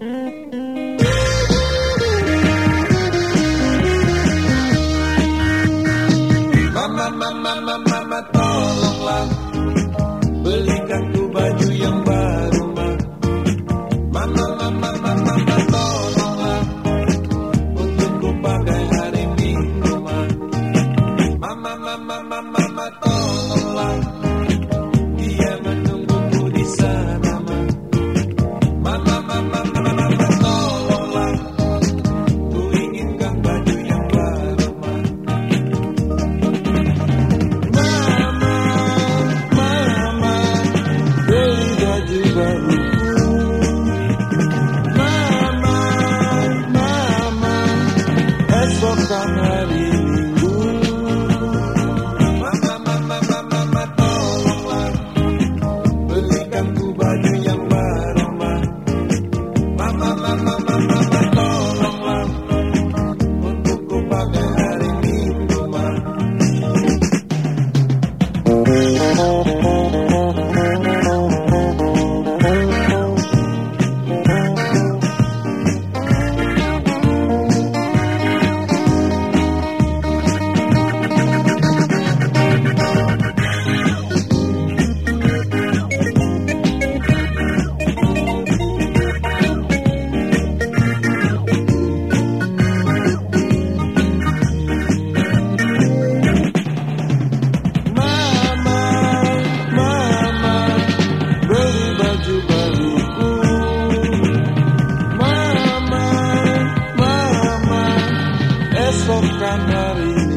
Mama, mama, mama, mama, tolonglah belikan ku baju yang baru, ma. Mama, mama, mama, mama, tolonglah untuk ku pakai hari minggu, ma. Mama, mama, mama, mama, tolonglah. I'm. beso, canary.